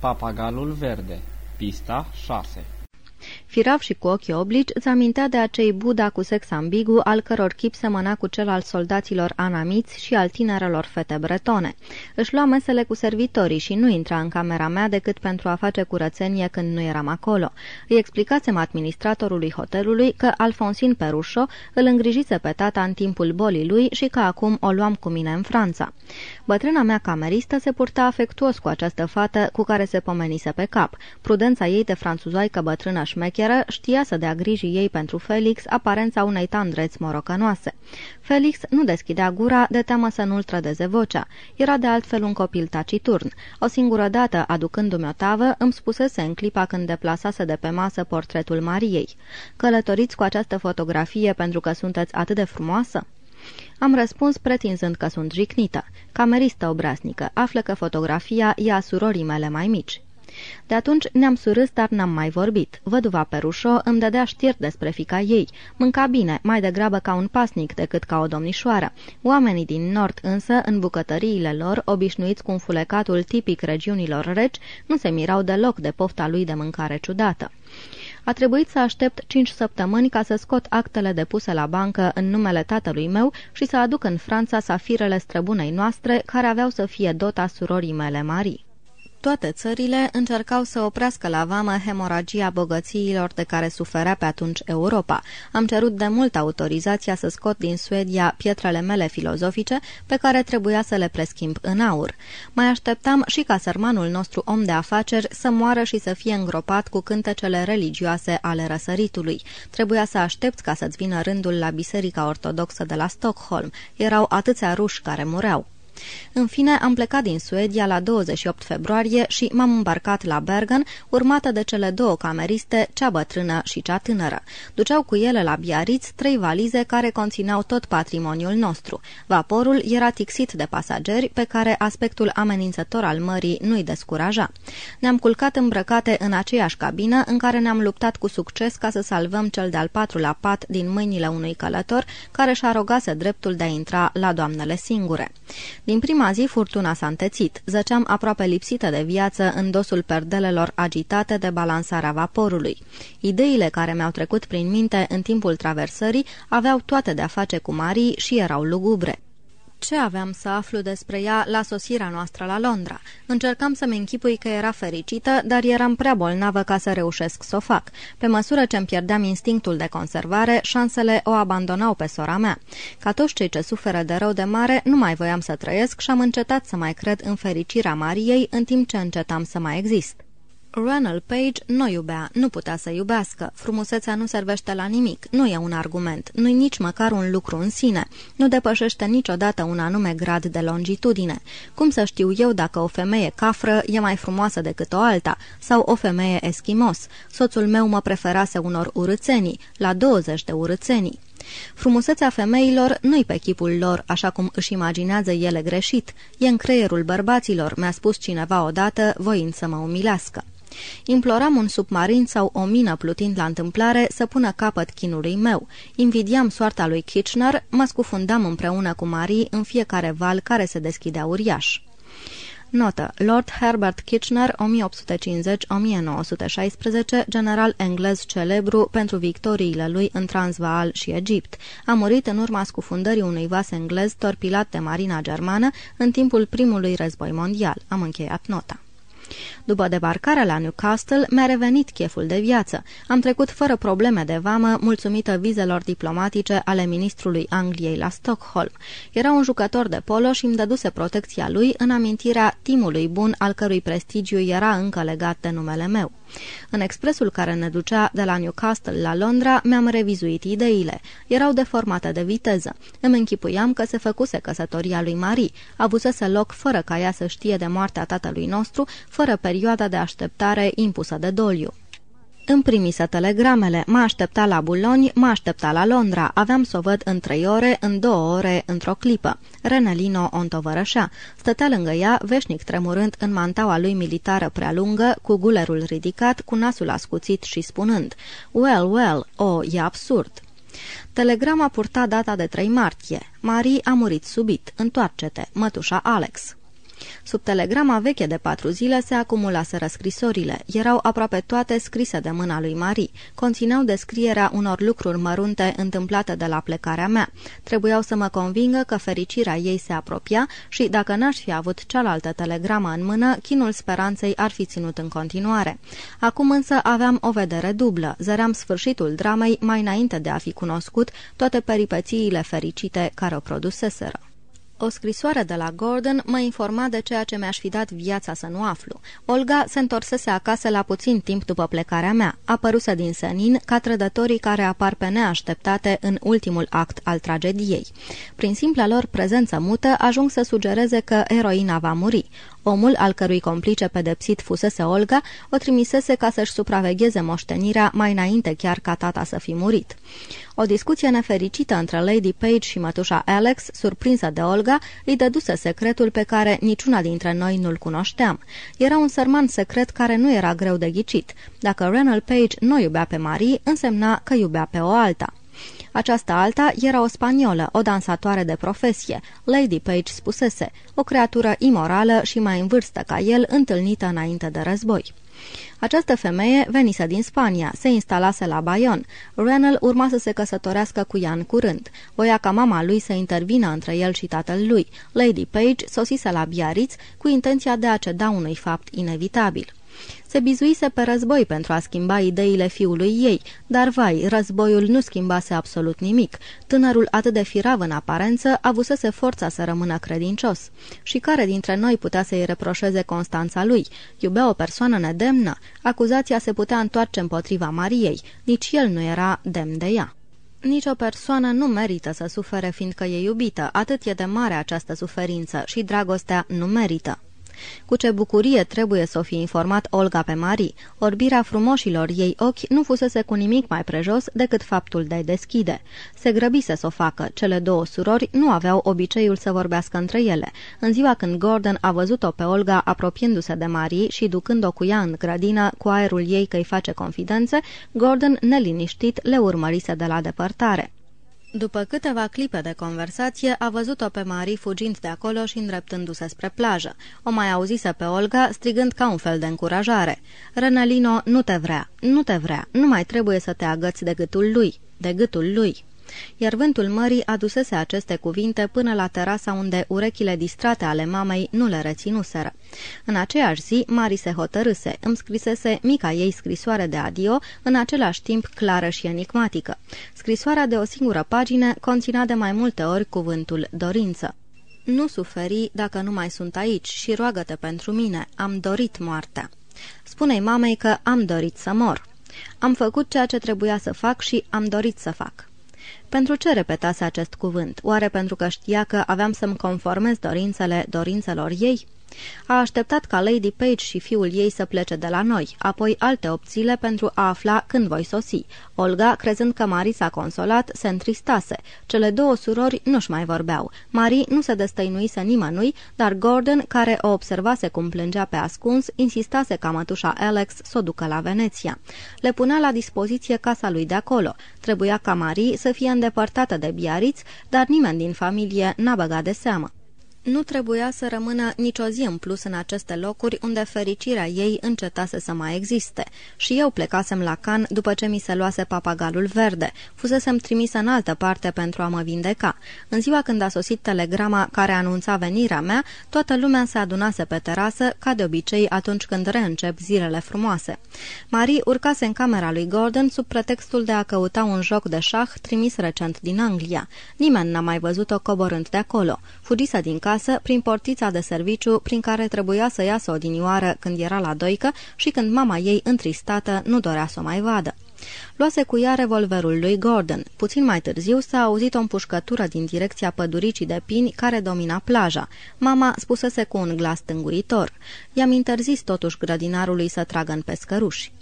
Papagalul verde Pista 6 Firav și cu ochii oblici îți amintea de acei Buddha cu sex ambigu, al căror chip semăna cu cel al soldaților anamiți și al tinerelor fete bretone. Își lua mesele cu servitorii și nu intra în camera mea decât pentru a face curățenie când nu eram acolo. Îi explicasem administratorului hotelului că Alfonsin Perușo îl îngrijise pe tata în timpul bolii lui și că acum o luam cu mine în Franța. Bătrâna mea cameristă se purta afectuos cu această fată cu care se pomenise pe cap. Prudența ei de franțuzoaică bătrână șmecheră știa să dea grijii ei pentru Felix aparența unei tandreți morocănoase. Felix nu deschidea gura de teamă să nu-l trădeze vocea. Era de altfel un copil taciturn. O singură dată, aducându-mi o tavă, îmi spusese în clipa când deplasase de pe masă portretul Mariei. Călătoriți cu această fotografie pentru că sunteți atât de frumoasă? Am răspuns pretinzând că sunt jicnită. Cameristă obraznică, află că fotografia e a surorii mele mai mici. De atunci ne-am surâs, dar n-am mai vorbit. Văduva Perușo îmi dădea știri despre fica ei. Mânca bine, mai degrabă ca un pasnic decât ca o domnișoară. Oamenii din nord însă, în bucătăriile lor, obișnuiți cu înfulecatul tipic regiunilor reci, nu se mirau deloc de pofta lui de mâncare ciudată. A trebuit să aștept cinci săptămâni ca să scot actele depuse la bancă în numele tatălui meu și să aduc în Franța safirele străbunei noastre, care aveau să fie dota surorii mele Marii toate țările încercau să oprească la vamă hemoragia bogățiilor de care suferea pe atunci Europa. Am cerut de mult autorizația să scot din Suedia pietrele mele filozofice pe care trebuia să le preschimb în aur. Mai așteptam și ca sărmanul nostru om de afaceri să moară și să fie îngropat cu cântecele religioase ale răsăritului. Trebuia să aștept ca să-ți vină rândul la Biserica Ortodoxă de la Stockholm. Erau atâția ruși care mureau. În fine, am plecat din Suedia la 28 februarie și m-am îmbarcat la Bergen, urmată de cele două cameriste, cea bătrână și cea tânără. Duceau cu ele la Biarritz trei valize care conțineau tot patrimoniul nostru. Vaporul era tixit de pasageri pe care aspectul amenințător al mării nu-i descuraja. Ne-am culcat îmbrăcate în aceeași cabină în care ne-am luptat cu succes ca să salvăm cel de-al patrulea pat din mâinile unui călător care și-a rogase dreptul de a intra la doamnele singure. Din prima zi furtuna s-a întețit. Zăceam aproape lipsită de viață în dosul perdelelor agitate de balansarea vaporului. Ideile care mi-au trecut prin minte în timpul traversării aveau toate de-a face cu Marii și erau lugubre. Ce aveam să aflu despre ea la sosirea noastră la Londra? Încercam să-mi închipui că era fericită, dar eram prea bolnavă ca să reușesc să o fac. Pe măsură ce îmi pierdeam instinctul de conservare, șansele o abandonau pe sora mea. Ca toți cei ce suferă de rău de mare, nu mai voiam să trăiesc și am încetat să mai cred în fericirea Mariei în timp ce încetam să mai exist. Ronald Page nu iubea, nu putea să iubească. Frumusețea nu servește la nimic, nu e un argument, nu-i nici măcar un lucru în sine. Nu depășește niciodată un anume grad de longitudine. Cum să știu eu dacă o femeie cafră e mai frumoasă decât o alta, sau o femeie eschimos? Soțul meu mă preferase unor urâțenii, la 20 de urâțenii. Frumusețea femeilor nu-i pe chipul lor, așa cum își imaginează ele greșit. E în creierul bărbaților, mi-a spus cineva odată, voind să mă umilească. Imploram un submarin sau o mină plutind la întâmplare să pună capăt chinului meu. Invidiam soarta lui Kitchener, mă scufundam împreună cu Marie în fiecare val care se deschidea uriaș. Notă. Lord Herbert Kitchener, 1850-1916, general englez celebru pentru victoriile lui în Transvaal și Egipt. A murit în urma scufundării unui vas englez torpilat de marina germană în timpul primului război mondial. Am încheiat nota. După debarcarea la Newcastle, mi-a revenit cheful de viață. Am trecut fără probleme de vamă, mulțumită vizelor diplomatice ale ministrului Angliei la Stockholm. Era un jucător de polo și îmi dăduse protecția lui în amintirea timului bun al cărui prestigiu era încă legat de numele meu. În expresul care ne ducea de la Newcastle la Londra, mi-am revizuit ideile. Erau deformate de viteză. Îmi închipuiam că se făcuse căsătoria lui Marie, avusese loc fără ca ea să știe de moartea tatălui nostru, fără perioada de așteptare impusă de doliu. Îmi primise telegramele, mă aștepta la Buloni, mă aștepta la Londra, aveam să o văd în trei ore, în două ore, într-o clipă. Renelino o întovărășea. Stătea lângă ea, veșnic tremurând în mantaua lui militară prea lungă, cu gulerul ridicat, cu nasul ascuțit și spunând Well, well, o, oh, e absurd. Telegrama purta data de 3 martie. Marie a murit subit. Întoarce-te, mătușa Alex. Sub telegrama veche de patru zile se acumulaseră scrisorile. Erau aproape toate scrise de mâna lui Marie. Conțineau descrierea unor lucruri mărunte întâmplate de la plecarea mea. Trebuiau să mă convingă că fericirea ei se apropia și, dacă n-aș fi avut cealaltă telegramă în mână, chinul speranței ar fi ținut în continuare. Acum însă aveam o vedere dublă. Zăream sfârșitul dramei mai înainte de a fi cunoscut toate peripețiile fericite care o produseseră. O scrisoare de la Gordon mă informa de ceea ce mi-aș fi dat viața să nu aflu. Olga se întorsese acasă la puțin timp după plecarea mea. Apăruse din senin ca trădătorii care apar pe neașteptate în ultimul act al tragediei. Prin simpla lor prezență mută ajung să sugereze că eroina va muri. Omul, al cărui complice pedepsit fusese Olga, o trimisese ca să-și supravegheze moștenirea mai înainte chiar ca tata să fi murit. O discuție nefericită între Lady Page și mătușa Alex, surprinsă de Olga, îi dăduse secretul pe care niciuna dintre noi nu-l cunoșteam. Era un sărman secret care nu era greu de ghicit. Dacă Renal Page nu iubea pe Marie, însemna că iubea pe o alta. Această alta era o spaniolă, o dansatoare de profesie. Lady Page spusese, o creatură imorală și mai în vârstă ca el, întâlnită înainte de război. Această femeie venise din Spania, se instalase la Bayonne. Renel urma să se căsătorească cu ea în curând. Voia ca mama lui să intervină între el și tatăl lui. Lady Page sosise la Biarritz cu intenția de a ceda unui fapt inevitabil. Se bizuise pe război pentru a schimba ideile fiului ei, dar vai, războiul nu schimbase absolut nimic. Tânărul atât de firav în aparență avusese forța să rămână credincios. Și care dintre noi putea să-i reproșeze Constanța lui? Iubea o persoană nedemnă? Acuzația se putea întoarce împotriva Mariei. Nici el nu era demn de ea. Nici o persoană nu merită să sufere fiindcă e iubită, atât e de mare această suferință și dragostea nu merită. Cu ce bucurie trebuie să o fi informat Olga pe Marie. Orbirea frumoșilor ei ochi nu fusese cu nimic mai prejos decât faptul de a deschide. Se grăbise să o facă. Cele două surori nu aveau obiceiul să vorbească între ele. În ziua când Gordon a văzut-o pe Olga apropiindu-se de Marie și ducând-o cu ea în grădină cu aerul ei că îi face confidențe, Gordon, neliniștit, le urmărise de la depărtare. După câteva clipe de conversație, a văzut-o pe Marie fugind de acolo și îndreptându-se spre plajă. O mai auzise pe Olga, strigând ca un fel de încurajare. Renelino nu te vrea, nu te vrea, nu mai trebuie să te agăți de gâtul lui, de gâtul lui iar vântul mării adusese aceste cuvinte până la terasa unde urechile distrate ale mamei nu le reținuseră. În aceeași zi, Mari se hotărâse, îmi scrisese mica ei scrisoare de adio, în același timp clară și enigmatică. Scrisoarea de o singură pagină conținea de mai multe ori cuvântul dorință. Nu suferi dacă nu mai sunt aici și roagă-te pentru mine, am dorit moartea. Spune-i mamei că am dorit să mor. Am făcut ceea ce trebuia să fac și am dorit să fac. Pentru ce repetase acest cuvânt? Oare pentru că știa că aveam să-mi conformez dorințele dorințelor ei? A așteptat ca Lady Page și fiul ei să plece de la noi, apoi alte opțiile pentru a afla când voi sosi. Olga, crezând că Marie s-a consolat, se întristase. Cele două surori nu-și mai vorbeau. Marie nu se destăinuise nimănui, dar Gordon, care o observase cum plângea pe ascuns, insistase ca mătușa Alex să o ducă la Veneția. Le punea la dispoziție casa lui de acolo. Trebuia ca Marie să fie îndepărtată de Biarritz, dar nimeni din familie n-a băgat de seamă. Nu trebuia să rămână nicio zi în plus în aceste locuri unde fericirea ei încetase să mai existe. Și eu plecasem la Can după ce mi se luase papagalul verde. Fusesem trimisă în altă parte pentru a mă vindeca. În ziua când a sosit telegrama care anunța venirea mea, toată lumea se adunase pe terasă, ca de obicei atunci când reîncep zilele frumoase. Marie urcase în camera lui Gordon sub pretextul de a căuta un joc de șah trimis recent din Anglia. Nimeni n-a mai văzut-o coborând de acolo. Fugise din casă acasă prin portița de serviciu prin care trebuia să iasă odinioară când era la doică și când mama ei, întristată, nu dorea să o mai vadă. Luase cu ea revolverul lui Gordon. Puțin mai târziu s-a auzit o împușcătură din direcția păduricii de pini care domina plaja. Mama spusese cu un glas tânguitor. I-am interzis totuși grădinarului să tragă în pescăruși.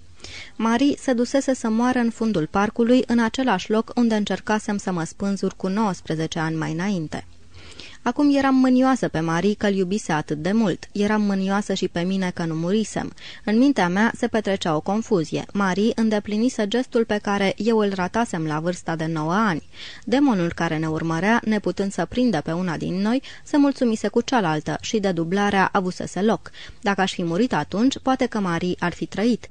Marie se dusese să moară în fundul parcului, în același loc unde încercasem să mă spânzur cu 19 ani mai înainte. Acum eram mânioasă pe Marie că-l iubise atât de mult. Eram mânioasă și pe mine că nu murisem. În mintea mea se petrecea o confuzie. Marie îndeplinise gestul pe care eu îl ratasem la vârsta de 9 ani. Demonul care ne urmărea, neputând să prindă pe una din noi, se mulțumise cu cealaltă și de dublarea avusese loc. Dacă aș fi murit atunci, poate că Marie ar fi trăit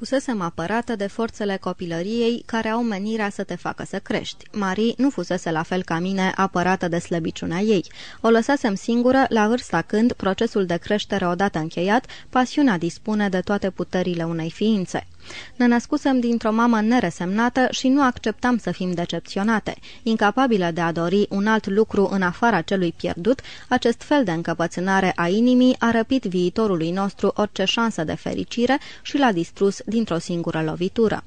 fusesem apărată de forțele copilăriei care au menirea să te facă să crești. Marie nu fusese la fel ca mine apărată de slăbiciunea ei. O lăsasem singură la vârsta când, procesul de creștere odată încheiat, pasiunea dispune de toate puterile unei ființe. Ne născusem dintr-o mamă neresemnată și nu acceptam să fim decepționate. Incapabile de a dori un alt lucru în afara celui pierdut, acest fel de încăpățânare a inimii a răpit viitorului nostru orice șansă de fericire și l-a distrus dintr-o singură lovitură.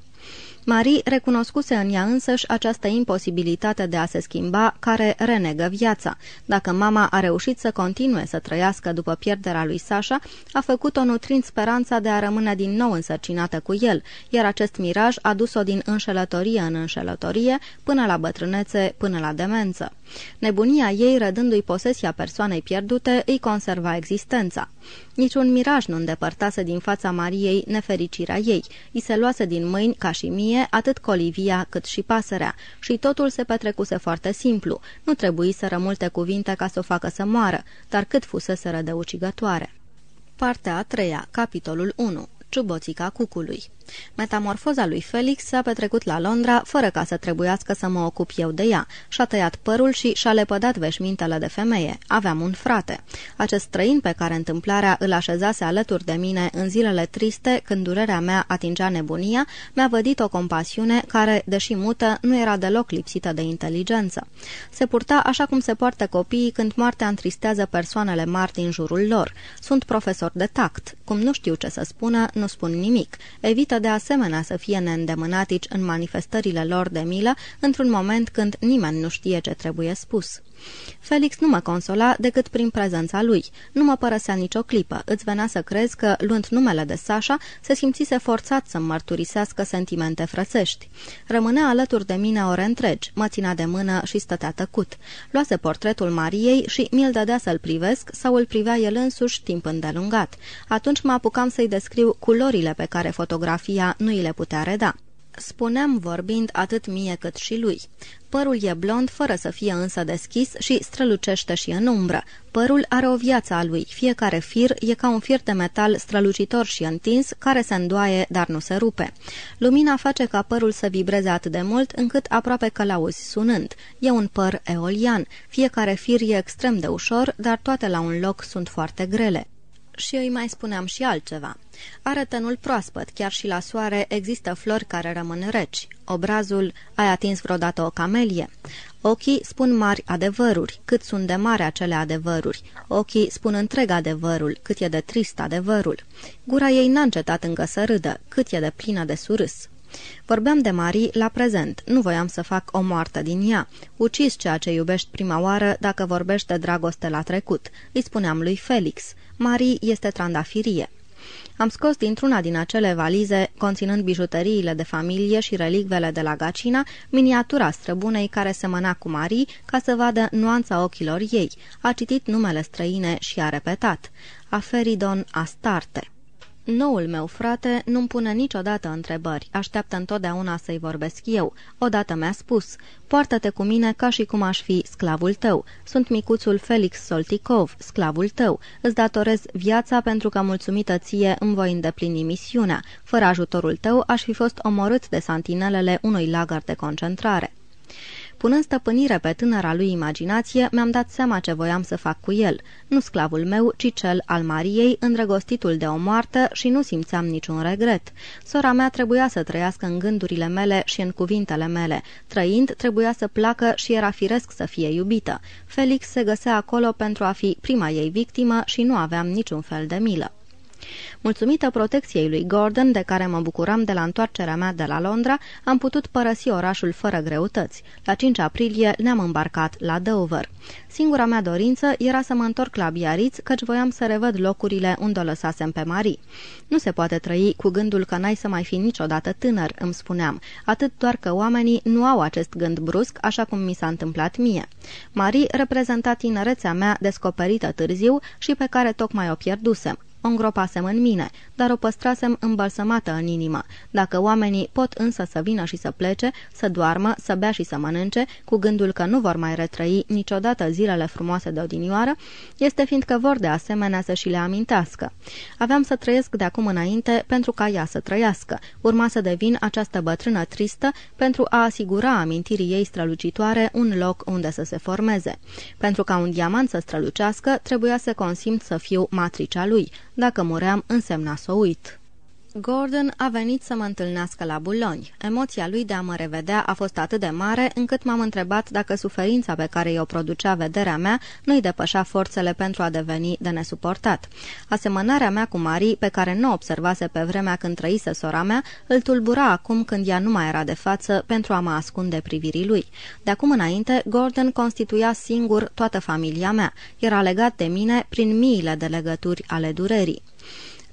Marie recunoscuse în ea însăși această imposibilitate de a se schimba care renegă viața. Dacă mama a reușit să continue să trăiască după pierderea lui Sasha, a făcut-o nutrind speranța de a rămâne din nou însărcinată cu el, iar acest miraj a dus-o din înșelătorie în înșelătorie până la bătrânețe, până la demență. Nebunia ei, rădându-i posesia persoanei pierdute, îi conserva existența. Niciun miraj nu îndepărtase din fața Mariei nefericirea ei. I se luase din mâini, ca și mie, atât colivia cât și pasărea. Și totul se petrecuse foarte simplu. Nu trebuie să rămulte cuvinte ca să o facă să moară, dar cât fusese de ucigătoare. Partea a treia, capitolul 1 Ciuboțica cucului Metamorfoza lui Felix s-a petrecut la Londra fără ca să trebuiască să mă ocup eu de ea. Și-a tăiat părul și și-a lepădat veșmintele de femeie. Aveam un frate. Acest străin pe care întâmplarea îl așezase alături de mine în zilele triste, când durerea mea atingea nebunia, mi-a vădit o compasiune care, deși mută, nu era deloc lipsită de inteligență. Se purta așa cum se poartă copiii când moartea întristează persoanele mari din jurul lor. Sunt profesor de tact. Cum nu știu ce să spună, nu spun nimic. Evită merită de asemenea să fie neîndemânatici în manifestările lor de milă într-un moment când nimeni nu știe ce trebuie spus. Felix nu mă consola decât prin prezența lui. Nu mă părăsea nicio clipă. Îți venea să crezi că, luând numele de Sasha, se simțise forțat să-mi mărturisească sentimente frăsești. Rămânea alături de mine ore întregi, mă ținea de mână și stătea tăcut. Luase portretul Mariei și mi-l dădea să-l privesc sau îl privea el însuși timp îndelungat. Atunci mă apucam să-i descriu culorile pe care fotografia nu îi le putea reda. Spuneam vorbind atât mie cât și lui. Părul e blond, fără să fie însă deschis și strălucește și în umbră. Părul are o viață a lui. Fiecare fir e ca un fir de metal strălucitor și întins, care se îndoaie, dar nu se rupe. Lumina face ca părul să vibreze atât de mult, încât aproape că l-auzi sunând. E un păr eolian. Fiecare fir e extrem de ușor, dar toate la un loc sunt foarte grele și îi mai spuneam și altceva. Are tănul proaspăt, chiar și la soare există flori care rămân reci. Obrazul, ai atins vreodată o camelie? Ochii spun mari adevăruri, cât sunt de mari acele adevăruri. Ochii spun întreg adevărul, cât e de trist adevărul. Gura ei n-a încetat încă să râdă, cât e de plină de surâs. Vorbeam de Marie la prezent. Nu voiam să fac o moartă din ea. Ucis ceea ce iubești prima oară dacă vorbești de dragoste la trecut. Îi spuneam lui Felix. Marie este trandafirie. Am scos dintr-una din acele valize, conținând bijuteriile de familie și relicvele de la Gacina, miniatura străbunei care semăna cu Marie, ca să vadă nuanța ochilor ei. A citit numele străine și a repetat. Aferidon Astarte. Noul meu frate nu-mi pune niciodată întrebări, așteaptă întotdeauna să-i vorbesc eu. Odată mi-a spus, poartă-te cu mine ca și cum aș fi sclavul tău. Sunt micuțul Felix Soltikov, sclavul tău. Îți datorez viața pentru că mulțumită ție îmi voi îndeplini misiunea. Fără ajutorul tău aș fi fost omorât de santinelele unui lagăr de concentrare. Punând stăpânire pe tânăra lui imaginație, mi-am dat seama ce voiam să fac cu el. Nu sclavul meu, ci cel al Mariei, îndrăgostitul de o moartă și nu simțeam niciun regret. Sora mea trebuia să trăiască în gândurile mele și în cuvintele mele. Trăind, trebuia să placă și era firesc să fie iubită. Felix se găsea acolo pentru a fi prima ei victimă și nu aveam niciun fel de milă. Mulțumită protecției lui Gordon, de care mă bucuram de la întoarcerea mea de la Londra, am putut părăsi orașul fără greutăți. La 5 aprilie ne-am îmbarcat la Dover. Singura mea dorință era să mă întorc la Biarritz, căci voiam să revăd locurile unde o lăsasem pe Marie. Nu se poate trăi cu gândul că n-ai să mai fi niciodată tânăr, îmi spuneam, atât doar că oamenii nu au acest gând brusc, așa cum mi s-a întâmplat mie. Marie reprezenta tinerețea mea descoperită târziu și pe care tocmai o pierdusem o îngropasem în mine, dar o păstrasem îmbălsămată în inimă. Dacă oamenii pot însă să vină și să plece, să doarmă, să bea și să mănânce, cu gândul că nu vor mai retrăi niciodată zilele frumoase de odinioară, este fiindcă vor de asemenea să și le amintească. Aveam să trăiesc de acum înainte pentru ca ea să trăiască. Urma să devin această bătrână tristă pentru a asigura amintirii ei strălucitoare un loc unde să se formeze. Pentru ca un diamant să strălucească, trebuia să consimt să fiu matricea lui, dacă muream, însemna să uit. Gordon a venit să mă întâlnească la Buloni. Emoția lui de a mă revedea a fost atât de mare încât m-am întrebat dacă suferința pe care i-o producea vederea mea nu-i depășea forțele pentru a deveni de nesuportat. Asemănarea mea cu Marie, pe care nu observase pe vremea când trăise sora mea, îl tulbura acum când ea nu mai era de față pentru a mă ascunde privirii lui. De acum înainte, Gordon constituia singur toată familia mea. Era legat de mine prin miile de legături ale durerii.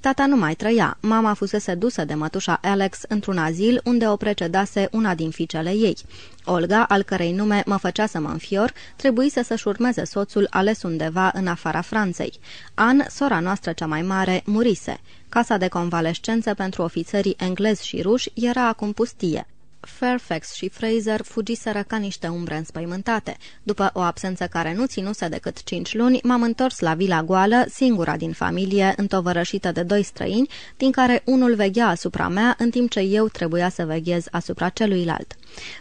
Tata nu mai trăia. Mama fusese dusă de mătușa Alex într-un azil unde o precedase una din fiicele ei. Olga, al cărei nume mă făcea să mă înfior, trebuise să-și urmeze soțul ales undeva în afara Franței. An, sora noastră cea mai mare, murise. Casa de convalescență pentru ofițerii englezi și ruși era acum pustie. Fairfax și Fraser fugiseră ca niște umbre înspăimântate. După o absență care nu ținuse decât cinci luni, m-am întors la vila goală, singura din familie, întovărășită de doi străini, din care unul veghea asupra mea, în timp ce eu trebuia să veghez asupra celuilalt.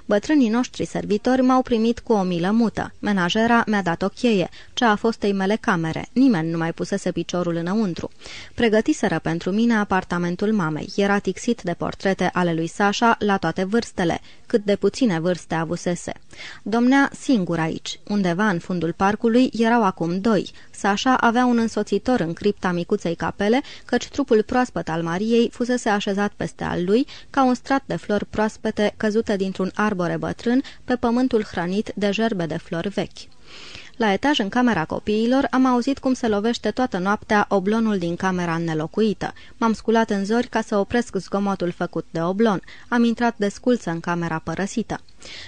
Bătrânii noștri servitori m-au primit cu o milă mută. Menajera mi-a dat o cheie, cea a fostei mele camere. Nimeni nu mai pusese piciorul înăuntru. Pregătiseră pentru mine apartamentul mamei. Era tixit de portrete ale lui Sasha la toate vârstele, स्थल है। Cât de puține vârste avusese. Domnea singur aici. Undeva în fundul parcului erau acum doi. Sasha avea un însoțitor în cripta micuței capele, căci trupul proaspăt al Mariei fusese așezat peste al lui, ca un strat de flori proaspete căzute dintr-un arbore bătrân pe pământul hrănit de gerbe de flori vechi. La etaj, în camera copiilor, am auzit cum se lovește toată noaptea oblonul din camera nelocuită. M-am sculat în zori ca să opresc zgomotul făcut de oblon. Am intrat de sculță în camera părăsită.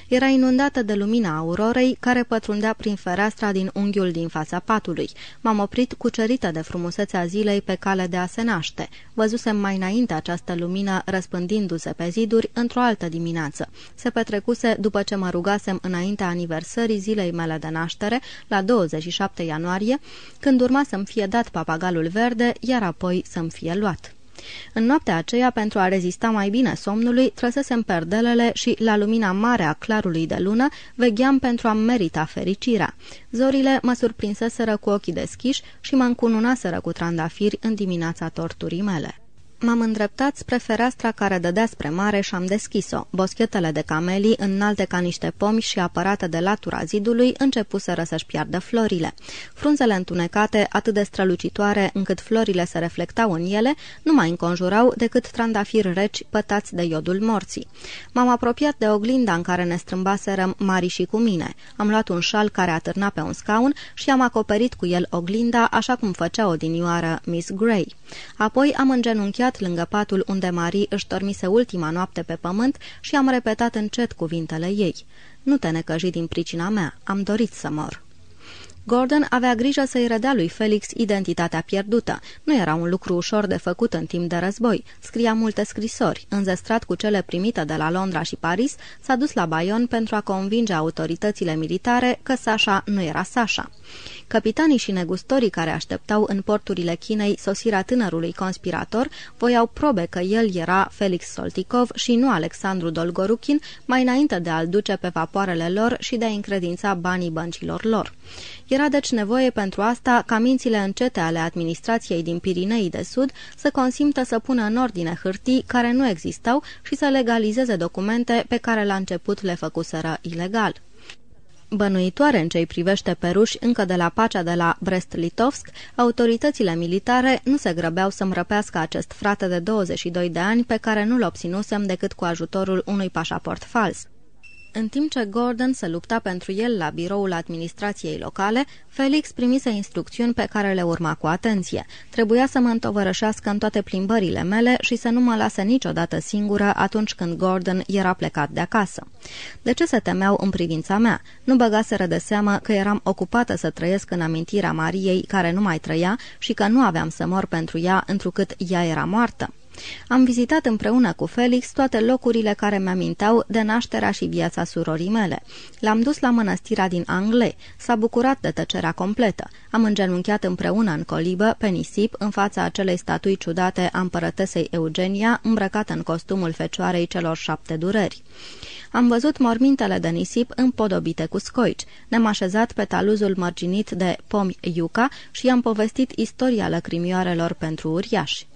Era inundată de lumina aurorei care pătrundea prin fereastra din unghiul din fața patului. M-am oprit cucerită de frumusețea zilei pe cale de a se naște. Văzusem mai înainte această lumină răspândindu-se pe ziduri într-o altă dimineață. Se petrecuse după ce mă rugasem înaintea aniversării zilei mele de naștere, la 27 ianuarie, când urma să-mi fie dat papagalul verde, iar apoi să-mi fie luat. În noaptea aceea, pentru a rezista mai bine somnului, trăsesem perdelele și, la lumina mare a clarului de lună, vegheam pentru a merita fericirea. Zorile mă surprinseseră cu ochii deschiși și mă încununaseră cu trandafiri în dimineața torturii mele. M-am îndreptat spre fereastra care dădea spre mare și am deschis-o. Boschetele de camelii, înalte ca niște pomi și apărate de latura zidului, începuseră să-și piardă florile. Frunzele întunecate, atât de strălucitoare încât florile se reflectau în ele, nu mai înconjurau decât trandafiri reci pătați de iodul morții. M-am apropiat de oglinda în care ne strâmbaserăm Mari și cu mine. Am luat un șal care atârna pe un scaun și am acoperit cu el oglinda, așa cum făcea odinioară Miss Gray. Apoi am îngenunchiat stat lângă patul unde Marie își dormise ultima noapte pe pământ și am repetat încet cuvintele ei. Nu te necăji din pricina mea, am dorit să mor. Gordon avea grijă să-i redea lui Felix identitatea pierdută. Nu era un lucru ușor de făcut în timp de război. Scria multe scrisori. Înzestrat cu cele primite de la Londra și Paris, s-a dus la Bayonne pentru a convinge autoritățile militare că Sasha nu era Sasha. Capitanii și negustorii care așteptau în porturile Chinei sosirea tânărului conspirator voiau probe că el era Felix Soltikov și nu Alexandru Dolgoruchin, mai înainte de a-l duce pe vapoarele lor și de a încredința banii băncilor lor. Era deci nevoie pentru asta ca mințile încete ale administrației din Pirinei de Sud să consimtă să pună în ordine hârtii care nu existau și să legalizeze documente pe care la început le făcuseră ilegal. Bănuitoare în ce privește pe ruși încă de la pacea de la Brest-Litovsk, autoritățile militare nu se grăbeau să-mi răpească acest frate de 22 de ani pe care nu-l obținusem decât cu ajutorul unui pașaport fals. În timp ce Gordon se lupta pentru el la biroul administrației locale, Felix primise instrucțiuni pe care le urma cu atenție. Trebuia să mă întovărășească în toate plimbările mele și să nu mă lase niciodată singură atunci când Gordon era plecat de acasă. De ce se temeau în privința mea? Nu băgaseră de seamă că eram ocupată să trăiesc în amintirea Mariei care nu mai trăia și că nu aveam să mor pentru ea întrucât ea era moartă. Am vizitat împreună cu Felix toate locurile care mi-amintau de nașterea și viața surorii mele. L-am dus la mănăstirea din Angle, s-a bucurat de tăcerea completă. Am îngenunchiat împreună în colibă, pe nisip, în fața acelei statui ciudate a împărătesei Eugenia, îmbrăcată în costumul fecioarei celor șapte dureri. Am văzut mormintele de nisip împodobite cu scoici. Ne-am așezat pe taluzul mărginit de pomi iuca și i-am povestit istoria lăcrimioarelor pentru uriași.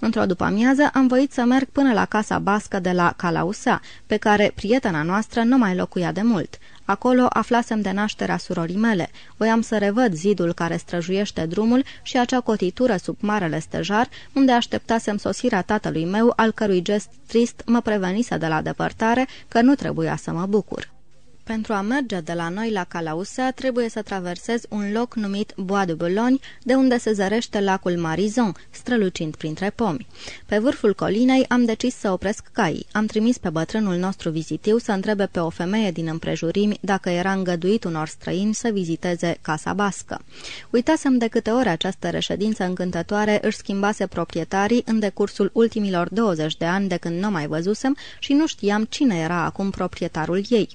Într-o după-amiază am voit să merg până la casa bască de la Calausea, pe care prietena noastră nu mai locuia de mult. Acolo aflasem de nașterea surorii mele. Voiam să revăd zidul care străjuiește drumul și acea cotitură sub marele stejar, unde așteptasem sosirea tatălui meu, al cărui gest trist mă prevenise de la depărtare că nu trebuia să mă bucur. Pentru a merge de la noi la Calausea, trebuie să traversez un loc numit Bois de Boulogne, de unde se zărește lacul Marizon, strălucind printre pomi. Pe vârful colinei am decis să opresc caii. Am trimis pe bătrânul nostru vizitiu să întrebe pe o femeie din împrejurimi dacă era îngăduit unor străini să viziteze Casa Bască. Uitasem de câte ori această reședință încântătoare își schimbase proprietarii în decursul ultimilor 20 de ani de când nu mai văzusem și nu știam cine era acum proprietarul ei.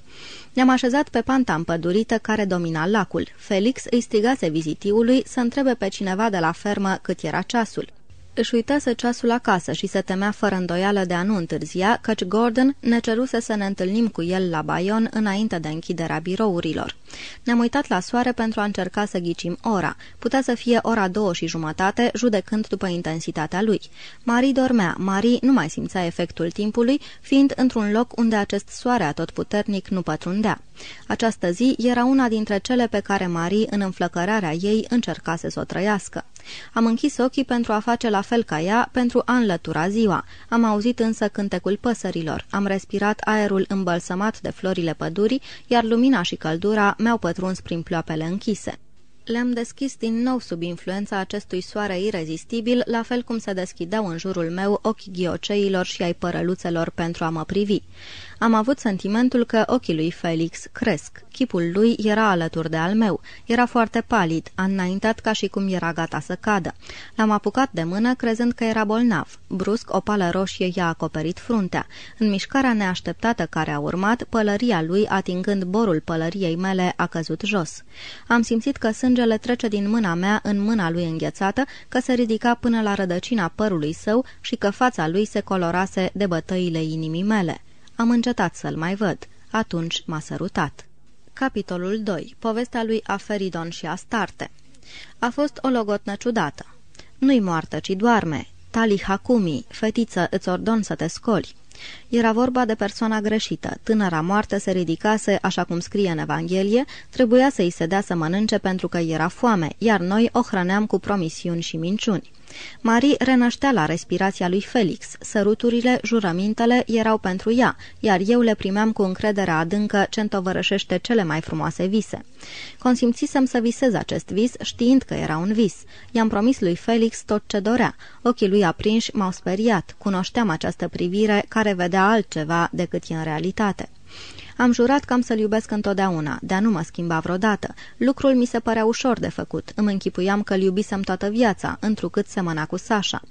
Ne-am așezat pe panta împădurită care domina lacul. Felix îi strigase vizitiului să întrebe pe cineva de la fermă cât era ceasul. Își uitase ceasul acasă și se temea fără îndoială de a nu întârzia, căci Gordon ne ceruse să ne întâlnim cu el la Bayon înainte de închiderea birourilor. Ne-am uitat la soare pentru a încerca să ghicim ora. Putea să fie ora două și jumătate, judecând după intensitatea lui. Marie dormea. Marie nu mai simțea efectul timpului, fiind într-un loc unde acest soare atotputernic nu pătrundea. Această zi era una dintre cele pe care Marie, în înflăcărarea ei, încercase să o trăiască. Am închis ochii pentru a face la fel ca ea, pentru a înlătura ziua. Am auzit însă cântecul păsărilor. Am respirat aerul îmbălsămat de florile pădurii, iar lumina și căldura mi-au pătruns prin ploapele închise. Le-am deschis din nou sub influența acestui soare irezistibil, la fel cum se deschideau în jurul meu ochii ghioceilor și ai părăluțelor pentru a mă privi. Am avut sentimentul că ochii lui Felix cresc. Chipul lui era alături de al meu. Era foarte palid, a înaintat ca și cum era gata să cadă. L-am apucat de mână, crezând că era bolnav. Brusc, o pală roșie i-a acoperit fruntea. În mișcarea neașteptată care a urmat, pălăria lui, atingând borul pălăriei mele, a căzut jos. Am simțit că sângele trece din mâna mea în mâna lui înghețată, că se ridica până la rădăcina părului său și că fața lui se colorase de bătăile inimii mele. Am încetat să-l mai văd. Atunci m-a sărutat. Capitolul 2. Povestea lui Aferidon și Astarte A fost o logotnă ciudată. Nu-i moartă, ci doarme. Tali Hakumi, fetiță, îți ordon să te scoli. Era vorba de persoana greșită. Tânăra moartă se ridicase, așa cum scrie în Evanghelie, trebuia să-i se dea să mănânce pentru că era foame, iar noi o hrăneam cu promisiuni și minciuni. Marie renăștea la respirația lui Felix. Săruturile, jurămintele erau pentru ea, iar eu le primeam cu încredere adâncă ce întovărășește cele mai frumoase vise. Consimțisem să visez acest vis, știind că era un vis. I-am promis lui Felix tot ce dorea. Ochii lui aprinși m-au speriat. Cunoșteam această privire care vedea altceva decât e în realitate. Am jurat că am să-l iubesc întotdeauna, de a nu mă schimba vreodată. Lucrul mi se părea ușor de făcut. Îmi închipuiam că-l iubisem toată viața, întrucât semăna cu Sasha.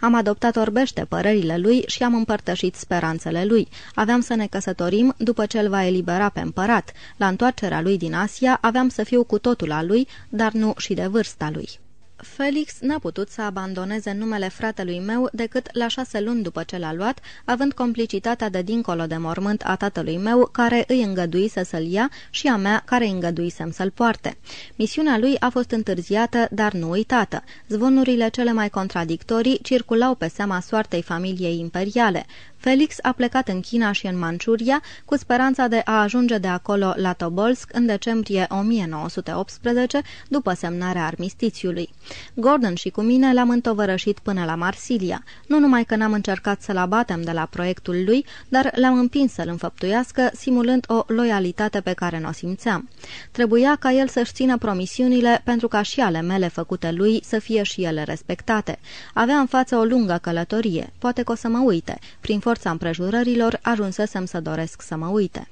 Am adoptat orbește părerile lui și am împărtășit speranțele lui. Aveam să ne căsătorim după ce îl va elibera pe împărat. La întoarcerea lui din Asia aveam să fiu cu totul al lui, dar nu și de vârsta lui. Felix n-a putut să abandoneze numele fratelui meu decât la șase luni după ce l-a luat, având complicitatea de dincolo de mormânt a tatălui meu, care îi îngăduise să-l ia, și a mea, care îi îngăduisem să-l poarte. Misiunea lui a fost întârziată, dar nu uitată. Zvonurile cele mai contradictorii circulau pe seama soartei familiei imperiale. Felix a plecat în China și în Manciuria cu speranța de a ajunge de acolo la Tobolsk în decembrie 1918, după semnarea armistițiului. Gordon și cu mine l-am întovărășit până la Marsilia. Nu numai că n-am încercat să-l abatem de la proiectul lui, dar l-am împins să-l înfăptuiască, simulând o loialitate pe care nu o simțeam. Trebuia ca el să-și țină promisiunile pentru ca și ale mele făcute lui să fie și ele respectate. Avea în față o lungă călătorie, poate că o să mă uite. Prin forța împrejurărilor ajunsesem să doresc să mă uite.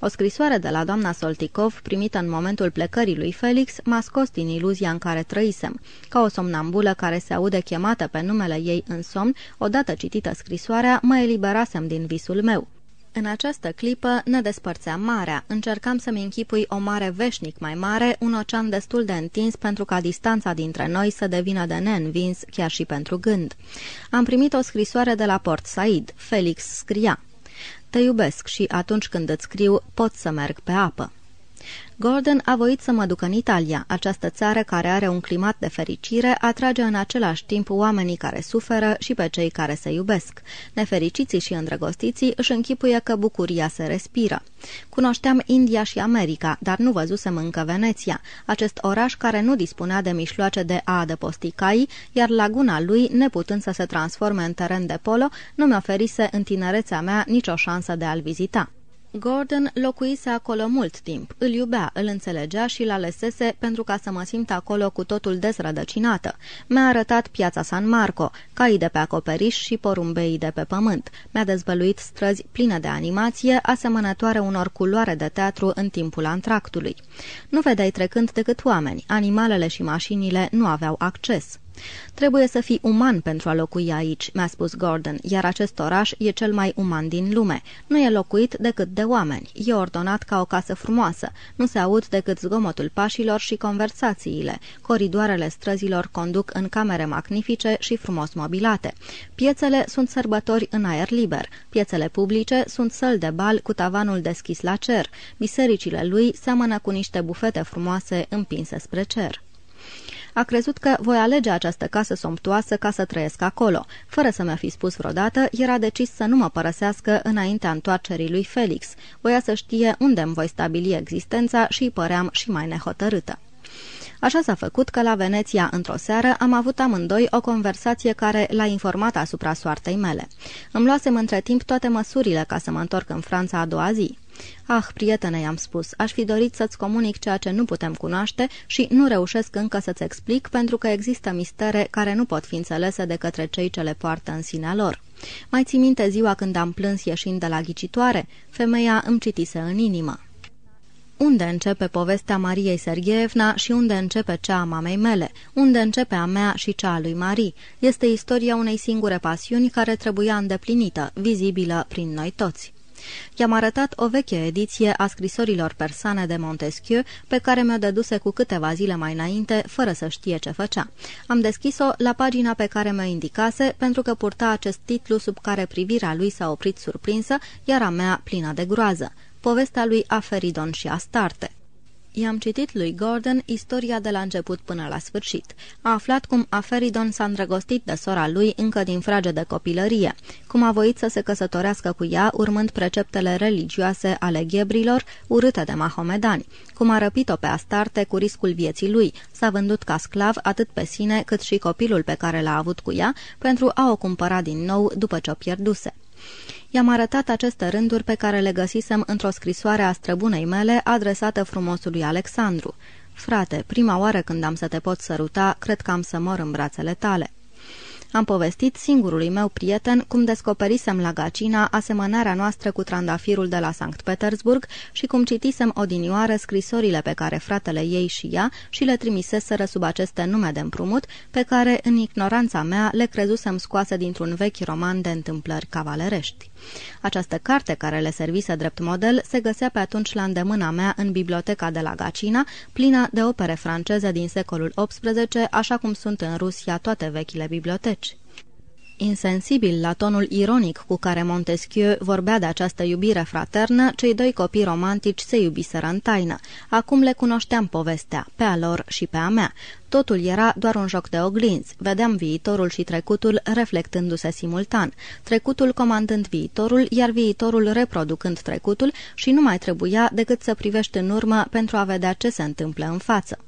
O scrisoare de la doamna Soltikov, primită în momentul plecării lui Felix, m-a scos din iluzia în care trăisem. Ca o somnambulă care se aude chemată pe numele ei în somn, odată citită scrisoarea, mă eliberasem din visul meu. În această clipă ne despărțeam marea. Încercam să-mi închipui o mare veșnic mai mare, un ocean destul de întins pentru ca distanța dintre noi să devină de neînvins chiar și pentru gând. Am primit o scrisoare de la Port Said. Felix scria Te iubesc și atunci când îți scriu pot să merg pe apă. Gordon a voit să mă duc în Italia. Această țară care are un climat de fericire atrage în același timp oamenii care suferă și pe cei care se iubesc. Nefericiții și îndrăgostiții își închipuie că bucuria se respiră. Cunoșteam India și America, dar nu văzusem încă Veneția, acest oraș care nu dispunea de mișloace de a adăposti cai, iar laguna lui, neputând să se transforme în teren de polo, nu mi oferise în tinerețea mea nicio șansă de a-l vizita. Gordon locuise acolo mult timp, îl iubea, îl înțelegea și l alesese pentru ca să mă simt acolo cu totul dezrădăcinată. Mi-a arătat piața San Marco, caii de pe acoperiș și porumbei de pe pământ. Mi-a dezvăluit străzi pline de animație, asemănătoare unor culoare de teatru în timpul antractului. Nu vedeai trecând decât oameni, animalele și mașinile nu aveau acces. Trebuie să fii uman pentru a locui aici, mi-a spus Gordon, iar acest oraș e cel mai uman din lume. Nu e locuit decât de oameni. E ordonat ca o casă frumoasă. Nu se aud decât zgomotul pașilor și conversațiile. Coridoarele străzilor conduc în camere magnifice și frumos mobilate. Piețele sunt sărbători în aer liber. Piețele publice sunt săl de bal cu tavanul deschis la cer. Bisericile lui seamănă cu niște bufete frumoase împinse spre cer. A crezut că voi alege această casă somptuoasă ca să trăiesc acolo. Fără să mi-a fi spus vreodată, era decis să nu mă părăsească înaintea întoarcerii lui Felix. Voia să știe unde îmi voi stabili existența și îi păream și mai nehotărâtă. Așa s-a făcut că la Veneția, într-o seară, am avut amândoi o conversație care l-a informat asupra soartei mele. Îmi luasem între timp toate măsurile ca să mă întorc în Franța a doua zi. Ah, prietene, i-am spus, aș fi dorit să-ți comunic ceea ce nu putem cunoaște și nu reușesc încă să-ți explic pentru că există mistere care nu pot fi înțelese de către cei ce le poartă în sinea lor. Mai ții minte ziua când am plâns ieșind de la ghicitoare? Femeia îmi citise în inimă. Unde începe povestea Mariei Sergeevna și unde începe cea a mamei mele? Unde începe a mea și cea a lui Marie? Este istoria unei singure pasiuni care trebuia îndeplinită, vizibilă prin noi toți. I-am arătat o veche ediție a scrisorilor persane de Montesquieu, pe care mi-o dăduse cu câteva zile mai înainte, fără să știe ce făcea. Am deschis-o la pagina pe care mi-o indicase, pentru că purta acest titlu sub care privirea lui s-a oprit surprinsă, iar a mea plină de groază. Povestea lui Aferidon și Astarte. I-am citit lui Gordon istoria de la început până la sfârșit. A aflat cum Aferidon s-a îndrăgostit de sora lui încă din frage de copilărie, cum a voit să se căsătorească cu ea urmând preceptele religioase ale ghebrilor urâte de mahomedani, cum a răpit-o pe Astarte cu riscul vieții lui, s-a vândut ca sclav atât pe sine cât și copilul pe care l-a avut cu ea pentru a o cumpăra din nou după ce o pierduse. I-am arătat aceste rânduri pe care le găsisem într-o scrisoare a străbunei mele adresată frumosului Alexandru. Frate, prima oară când am să te pot săruta, cred că am să mor în brațele tale. Am povestit singurului meu prieten cum descoperisem la Gacina asemănarea noastră cu trandafirul de la Sankt Petersburg și cum citisem odinioară scrisorile pe care fratele ei și ea și le trimiseseră sub aceste nume de împrumut, pe care, în ignoranța mea, le crezusem scoase dintr-un vechi roman de întâmplări cavalerești. Această carte care le servise drept model se găsea pe atunci la îndemâna mea în biblioteca de la Gacina, plină de opere franceze din secolul XVIII, așa cum sunt în Rusia toate vechile biblioteci. Insensibil la tonul ironic cu care Montesquieu vorbea de această iubire fraternă, cei doi copii romantici se iubiseră în taină. Acum le cunoșteam povestea, pe a lor și pe a mea. Totul era doar un joc de oglinzi. Vedeam viitorul și trecutul reflectându-se simultan. Trecutul comandând viitorul, iar viitorul reproducând trecutul și nu mai trebuia decât să privești în urmă pentru a vedea ce se întâmplă în față.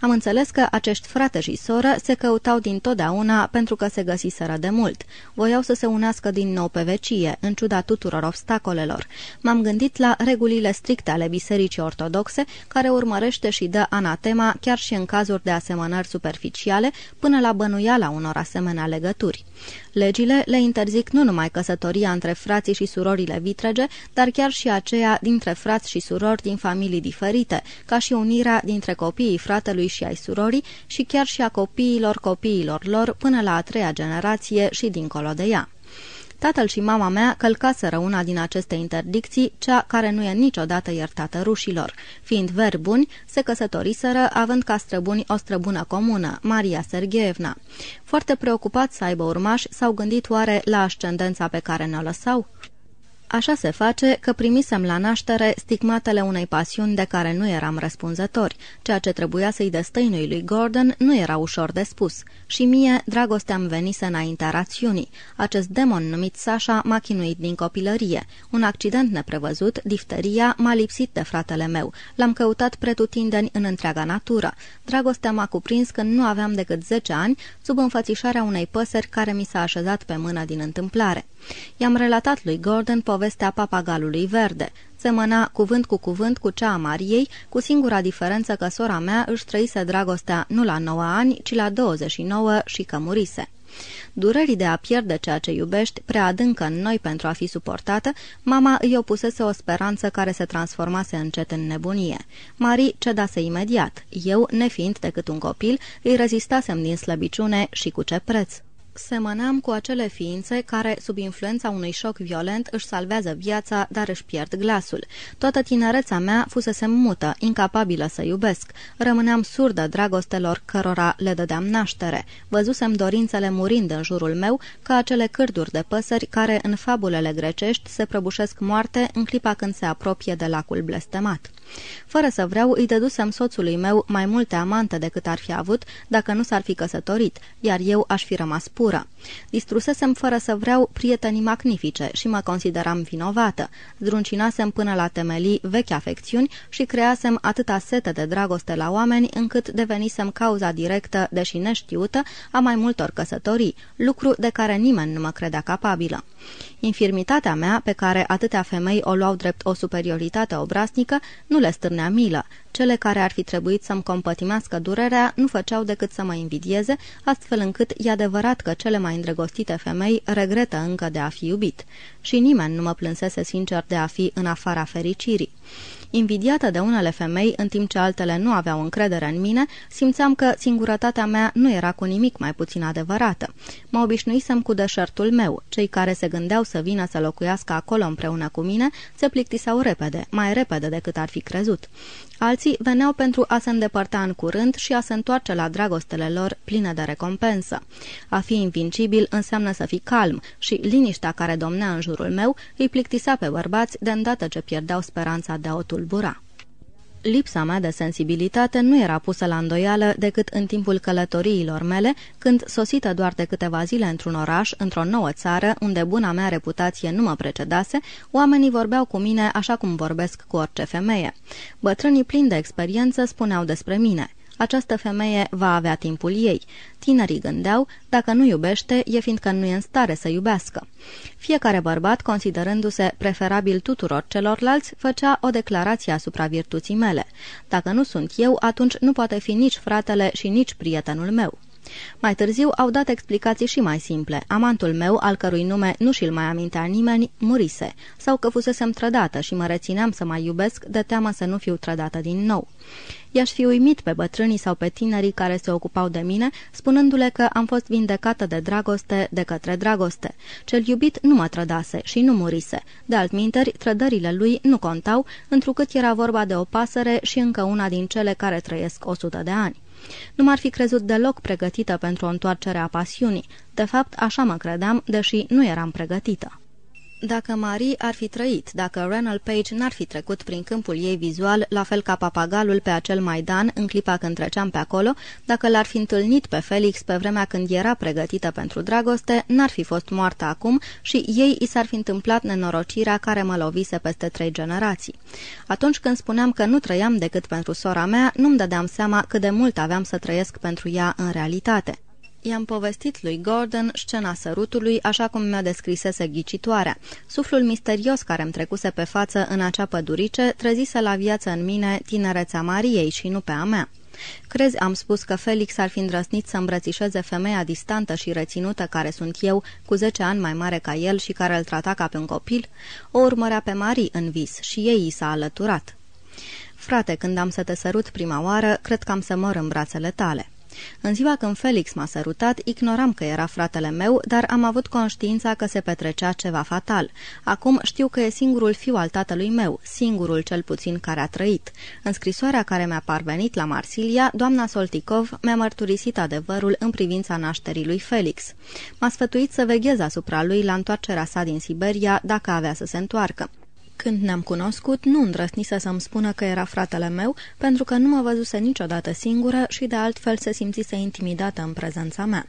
Am înțeles că acești frate și soră se căutau din totdeauna pentru că se găsiseră de mult. Voiau să se unească din nou pe vecie, în ciuda tuturor obstacolelor. M-am gândit la regulile stricte ale Bisericii Ortodoxe, care urmărește și dă anatema chiar și în cazuri de asemănări superficiale, până la bănuiala unor asemenea legături. Legile le interzic nu numai căsătoria între frații și surorile vitrege, dar chiar și aceea dintre frați și surori din familii diferite, ca și unirea dintre copiii fratelui și ai surorii și chiar și a copiilor copiilor lor până la a treia generație și dincolo de ea. Tatăl și mama mea călcaseră una din aceste interdicții, cea care nu e niciodată iertată rușilor. Fiind veri buni, se căsătoriseră, având ca străbuni o străbună comună, Maria Sergeevna. Foarte preocupați să aibă urmași, s-au gândit oare la ascendența pe care ne-o lăsau? Așa se face că primisem la naștere stigmatele unei pasiuni de care nu eram răspunzători. Ceea ce trebuia să-i destăinui lui Gordon nu era ușor de spus. Și mie, dragostea-mi venise înaintea rațiunii. Acest demon numit Sasha m-a chinuit din copilărie. Un accident neprevăzut, difteria, m-a lipsit de fratele meu. L-am căutat pretutindeni în întreaga natură. Dragostea m-a cuprins când nu aveam decât 10 ani, sub înfățișarea unei păsări care mi s-a așezat pe mână din întâmplare. I-am relatat lui Gordon povestea papagalului verde. Semăna cuvânt cu cuvânt cu cea a Mariei, cu singura diferență că sora mea își trăise dragostea nu la 9 ani, ci la 29 și că murise. Durerii de a pierde ceea ce iubești, prea adâncă în noi pentru a fi suportată, mama îi opusese o speranță care se transformase încet în nebunie. Marie cedase imediat. Eu, nefiind decât un copil, îi rezistasem din slăbiciune și cu ce preț semănam cu acele ființe care, sub influența unui șoc violent, își salvează viața, dar își pierd glasul. Toată tinereța mea fusese mută, incapabilă să iubesc. Rămâneam surdă dragostelor cărora le dădeam naștere. Văzusem dorințele murind în jurul meu, ca acele cârduri de păsări care, în fabulele grecești, se prăbușesc moarte în clipa când se apropie de lacul blestemat. Fără să vreau, îi dădusem soțului meu mai multe amante decât ar fi avut dacă nu s-ar fi căsătorit, iar eu aș fi rămas pură. Distrusesem fără să vreau prietenii magnifice și mă consideram vinovată. Zdruncinasem până la temelii vechi afecțiuni și creasem atâta sete de dragoste la oameni încât devenisem cauza directă, deși neștiută, a mai multor căsătorii, lucru de care nimeni nu mă credea capabilă. Infirmitatea mea, pe care atâtea femei o luau drept o superioritate obraznică, nu le stârnea milă. Cele care ar fi trebuit să-mi compătimească durerea nu făceau decât să mă invidieze, astfel încât e adevărat că cele mai îndrăgostite femei regretă încă de a fi iubit. Și nimeni nu mă plânsese sincer de a fi în afara fericirii. Invidiată de unele femei, în timp ce altele nu aveau încredere în mine, simțeam că singurătatea mea nu era cu nimic mai puțin adevărată. Mă obișnuisem cu deșertul meu. Cei care se gândeau să vină să locuiască acolo împreună cu mine se plictiseau repede, mai repede decât ar fi crezut. Alții veneau pentru a se îndepărta în curând și a se întoarce la dragostele lor pline de recompensă. A fi invincibil înseamnă să fii calm și liniștea care domnea în jurul meu îi plictisea pe bărbați de îndată ce pierdeau speranța de a o tulbura. Lipsa mea de sensibilitate nu era pusă la îndoială decât în timpul călătoriilor mele, când, sosită doar de câteva zile într-un oraș, într-o nouă țară, unde buna mea reputație nu mă precedase, oamenii vorbeau cu mine așa cum vorbesc cu orice femeie. Bătrânii plini de experiență spuneau despre mine – această femeie va avea timpul ei. Tinerii gândeau, dacă nu iubește, e fiindcă nu e în stare să iubească. Fiecare bărbat, considerându-se preferabil tuturor celorlalți, făcea o declarație asupra virtuții mele. Dacă nu sunt eu, atunci nu poate fi nici fratele și nici prietenul meu. Mai târziu au dat explicații și mai simple. Amantul meu, al cărui nume nu și-l mai amintea nimeni, murise, sau că fusesem trădată și mă rețineam să mai iubesc de teamă să nu fiu trădată din nou. I-aș fi uimit pe bătrânii sau pe tinerii care se ocupau de mine, spunându-le că am fost vindecată de dragoste de către dragoste. Cel iubit nu mă trădase și nu murise. De altminteri, trădările lui nu contau, întrucât era vorba de o pasăre și încă una din cele care trăiesc o sută de ani. Nu m-ar fi crezut deloc pregătită pentru o întoarcere a pasiunii. De fapt, așa mă credeam, deși nu eram pregătită. Dacă Marie ar fi trăit, dacă Renal Page n-ar fi trecut prin câmpul ei vizual, la fel ca papagalul pe acel Maidan, în clipa când treceam pe acolo, dacă l-ar fi întâlnit pe Felix pe vremea când era pregătită pentru dragoste, n-ar fi fost moartă acum și ei i s-ar fi întâmplat nenorocirea care mă lovise peste trei generații. Atunci când spuneam că nu trăiam decât pentru sora mea, nu-mi dădeam seama cât de mult aveam să trăiesc pentru ea în realitate. I-am povestit lui Gordon scena sărutului așa cum mi-a descrisese ghicitoarea. Suflul misterios care îmi trecuse pe față în acea pădurice trezise la viață în mine tinerețea Mariei și nu pe a mea. Crezi, am spus că Felix ar fi îndrăsnit să îmbrățișeze femeia distantă și reținută care sunt eu, cu zece ani mai mare ca el și care îl trata ca pe un copil? O urmărea pe Marie în vis și ei i s-a alăturat. Frate, când am să te sărut prima oară, cred că am să mor în brațele tale. În ziua când Felix m-a sărutat, ignoram că era fratele meu, dar am avut conștiința că se petrecea ceva fatal. Acum știu că e singurul fiu al tatălui meu, singurul cel puțin care a trăit. În scrisoarea care mi-a parvenit la Marsilia, doamna Soltikov mi-a mărturisit adevărul în privința nașterii lui Felix. M-a sfătuit să veghez asupra lui la întoarcerea sa din Siberia, dacă avea să se întoarcă. Când ne-am cunoscut, nu îndrăsnise să-mi spună că era fratele meu, pentru că nu mă văzuse niciodată singură și de altfel se simțise intimidată în prezența mea.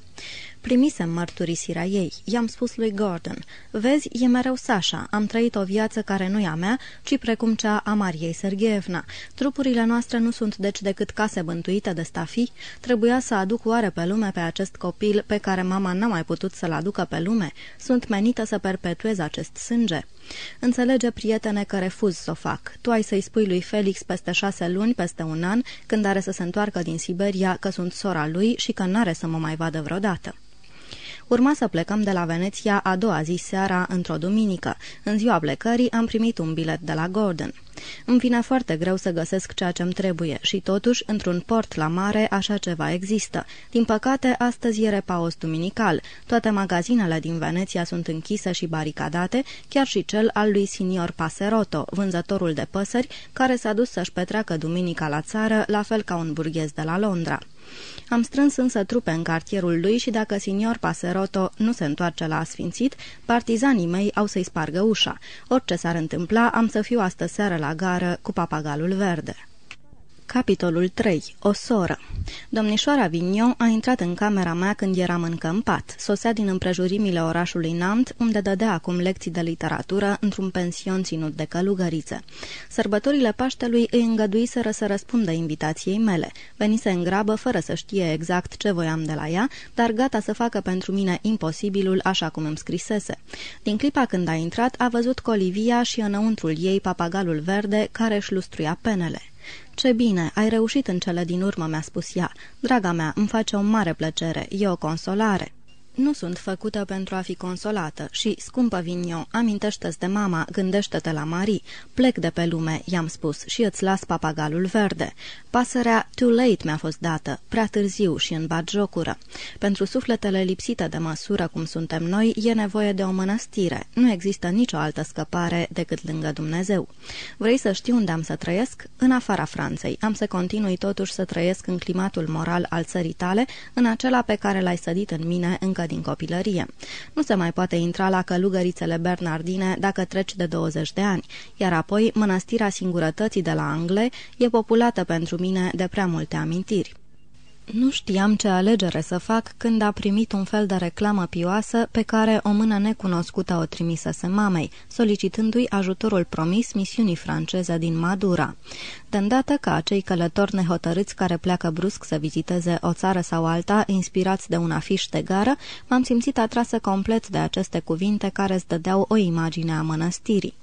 Primisem mărturisirea ei. I-am spus lui Gordon, vezi, e mereu Sasha, am trăit o viață care nu e a mea, ci precum cea a Mariei Sergeevna. Trupurile noastre nu sunt deci decât case bântuite de stafi. Trebuia să aduc oare pe lume pe acest copil pe care mama n-a mai putut să-l aducă pe lume. Sunt menită să perpetuez acest sânge. Înțelege, prietene, că refuz să o fac. Tu ai să-i spui lui Felix peste șase luni, peste un an, când are să se întoarcă din Siberia, că sunt sora lui și că n-are să mă mai vadă vreodată. Urma să plecăm de la Veneția a doua zi seara, într-o duminică. În ziua plecării am primit un bilet de la Gordon. Îmi vine foarte greu să găsesc ceea ce-mi trebuie și totuși, într-un port la mare, așa ceva există. Din păcate, astăzi e repaos duminical. Toate magazinele din Veneția sunt închise și baricadate, chiar și cel al lui Signor Paserotto, vânzătorul de păsări, care s-a dus să-și petreacă duminica la țară, la fel ca un burghez de la Londra. Am strâns însă trupe în cartierul lui și dacă signor Paseroto nu se întoarce la asfințit, partizanii mei au să-i spargă ușa. Orice s-ar întâmpla, am să fiu astă seară la gară cu papagalul verde. Capitolul 3. O soră Domnișoara Vignon a intrat în camera mea când eram încă în pat. Sosea din împrejurimile orașului Nant, unde dădea acum lecții de literatură într-un pension ținut de călugărițe. Sărbătorile Paștelui îi îngăduiseră să răspundă invitației mele. Venise în grabă, fără să știe exact ce voiam de la ea, dar gata să facă pentru mine imposibilul așa cum îmi scrisese. Din clipa când a intrat, a văzut colivia și înăuntrul ei papagalul verde care își lustruia penele. Ce bine, ai reușit în cele din urmă," mi-a spus ea. Draga mea, îmi face o mare plăcere, e o consolare." Nu sunt făcută pentru a fi consolată și, scumpă Vignon, amintește-ți de mama, gândește-te la Marie. Plec de pe lume, i-am spus, și îți las papagalul verde. Pasărea too late mi-a fost dată, prea târziu și în bat jocură. Pentru sufletele lipsite de măsură cum suntem noi, e nevoie de o mănăstire. Nu există nicio altă scăpare decât lângă Dumnezeu. Vrei să știi unde am să trăiesc? În afara Franței. Am să continui totuși să trăiesc în climatul moral al țării tale, în acela pe care l-ai sădit în mine încă încă din copilărie. Nu se mai poate intra la călugărițele Bernardine dacă treci de 20 de ani, iar apoi mănăstirea singurătății de la Angle e populată pentru mine de prea multe amintiri. Nu știam ce alegere să fac când a primit un fel de reclamă pioasă pe care o mână necunoscută o trimisese mamei, solicitându-i ajutorul promis misiunii franceze din Madura. De îndată ca acei călători nehotărâți care pleacă brusc să viziteze o țară sau alta, inspirați de un afiș de gară, m-am simțit atrasă complet de aceste cuvinte care îți dădeau o imagine a mănăstirii.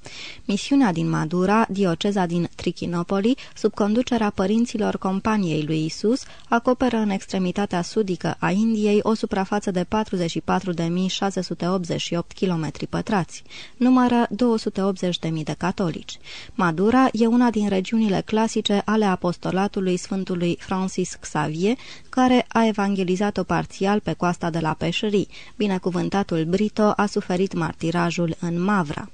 Misiunea din Madura, dioceza din Trichinopoli, sub conducerea părinților companiei lui Isus, acoperă în extremitatea sudică a Indiei o suprafață de 44.688 km pătrați. Numără 280.000 de catolici. Madura e una din regiunile clasice ale apostolatului Sfântului Francis Xavier, care a evangelizat-o parțial pe coasta de la Peșării. Binecuvântatul Brito a suferit martirajul în Mavra.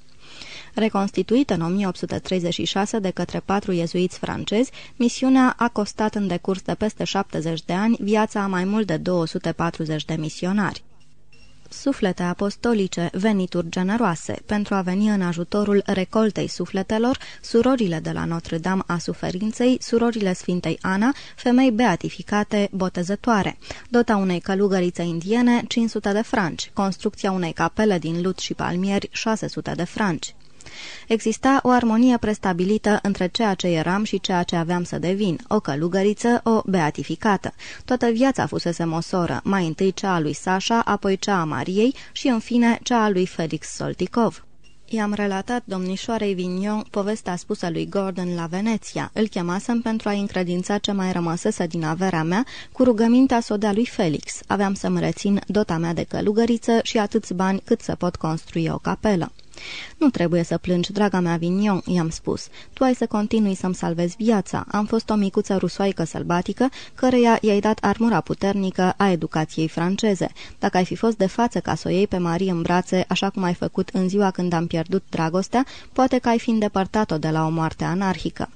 Reconstituită în 1836 de către patru iezuiți francezi, misiunea a costat în decurs de peste 70 de ani viața a mai mult de 240 de misionari. Suflete apostolice, venituri generoase, pentru a veni în ajutorul recoltei sufletelor, surorile de la Notre-Dame a suferinței, surorile Sfintei Ana, femei beatificate, botezătoare, dota unei călugărițe indiene, 500 de franci, construcția unei capele din lut și palmieri, 600 de franci. Exista o armonie prestabilită între ceea ce eram și ceea ce aveam să devin, o călugăriță, o beatificată. Toată viața fusese mosoră, mai întâi cea a lui Sasha, apoi cea a Mariei și, în fine, cea a lui Felix Soltikov. I-am relatat domnișoarei Vignon povestea spusă lui Gordon la Veneția. Îl chemasem pentru a încredința ce mai rămăsese din averea mea cu rugămintea să o dea lui Felix. Aveam să-mi rețin dota mea de călugăriță și atâți bani cât să pot construi o capelă. Nu trebuie să plângi, draga mea Vignon, i-am spus. Tu ai să continui să-mi salvezi viața. Am fost o micuță rusoaică sălbatică, căreia i-ai dat armura puternică a educației franceze. Dacă ai fi fost de față ca să o iei pe Marie în brațe, așa cum ai făcut în ziua când am pierdut dragostea, poate că ai fi îndepărtat-o de la o moarte anarhică.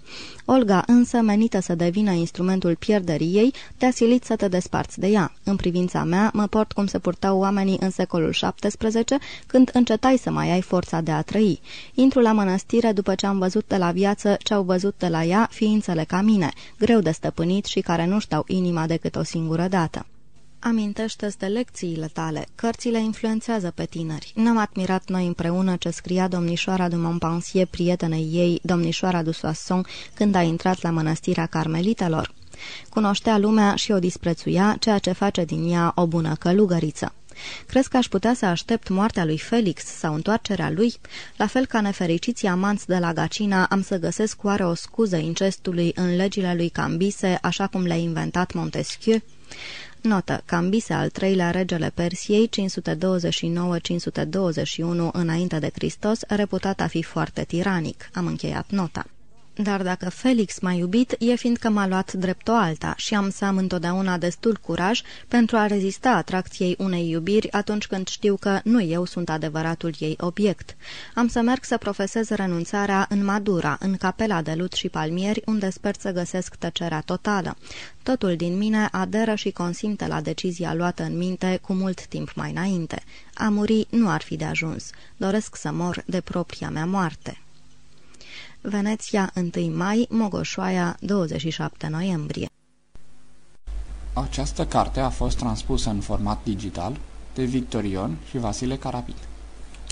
Olga, însă, menită să devină instrumentul pierderii ei, te-a silit să te desparți de ea. În privința mea, mă port cum se purtau oamenii în secolul XVII, când încetai să mai ai forța de a trăi. Intru la mănăstire după ce am văzut de la viață ce au văzut de la ea ființele ca mine, greu de stăpânit și care nu-și dau inima decât o singură dată. Amintește-ți de lecțiile tale. Cărțile influențează pe tineri. N-am admirat noi împreună ce scria domnișoara de Montpensier prietenei ei, domnișoara de Soissons, când a intrat la mănăstirea carmelitelor. Cunoștea lumea și o disprețuia, ceea ce face din ea o bună călugăriță. Crezi că aș putea să aștept moartea lui Felix sau întoarcerea lui? La fel ca nefericiții amanți de la Gacina, am să găsesc oare o scuză incestului în legile lui Cambise, așa cum le-a inventat Montesquieu? Notă. Cambise al treilea regele Persiei, 529-521 înainte de Hristos, reputat a fi foarte tiranic. Am încheiat nota. Dar dacă Felix m-a iubit, e fiindcă m-a luat drept o alta și am să am întotdeauna destul curaj pentru a rezista atracției unei iubiri atunci când știu că nu eu sunt adevăratul ei obiect. Am să merg să profesez renunțarea în Madura, în capela de lut și palmieri, unde sper să găsesc tăcerea totală. Totul din mine aderă și consimte la decizia luată în minte cu mult timp mai înainte. A muri nu ar fi de ajuns. Doresc să mor de propria mea moarte. Veneția 1 mai, Mogoșoaia 27 noiembrie. Această carte a fost transpusă în format digital de Victorion și Vasile Carapit.